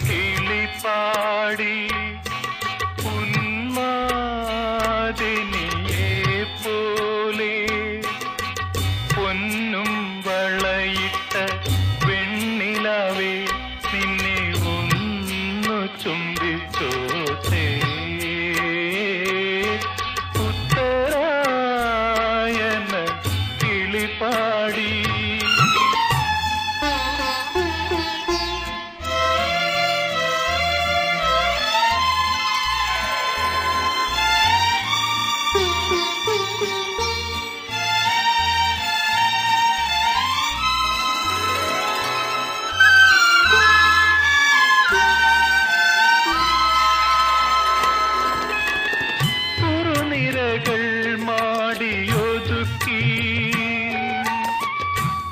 కిళిపాడి മാടിയൊതുക്കി.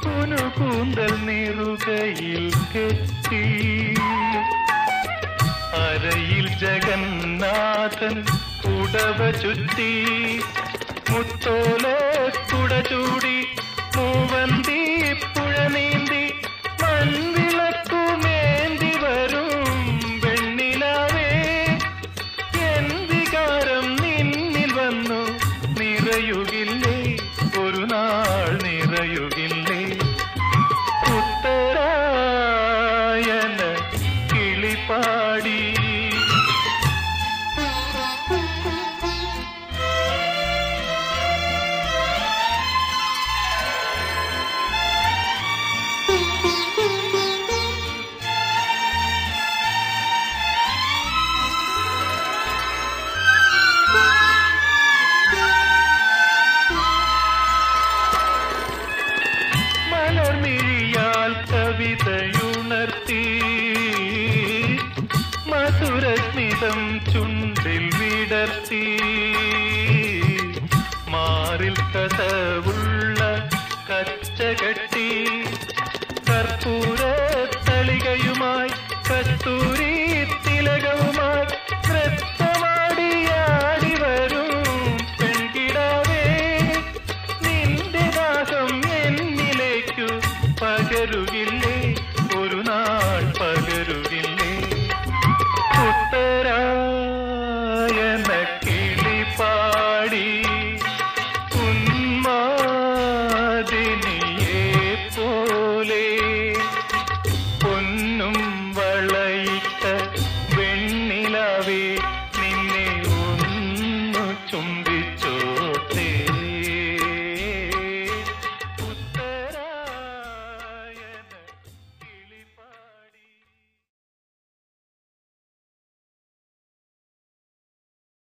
പുനുകൂന്തൽ നിറുകയിൽ കെട്ടി. അരയിൽ ജഗന്നാഥൻ ഉടവ ചുറ്റി. മുത്തോലെ കുട ചൂടി മൂവന്തി ഒരു നാൾ നിറയുകില്ലേ? ഉത്തരായന കിളിപ്പാടി കവിതയുണർത്തി മധുരസ്മിതം ചുണ്ടിൽ വിടർത്തി മാറിൽ കഥവുള്ള കച്ചകട്ടി കർപ്പൂര തളികയുമായി കസ്തൂരി തിലകവുമായി പകരുകില്ലേ I'll be.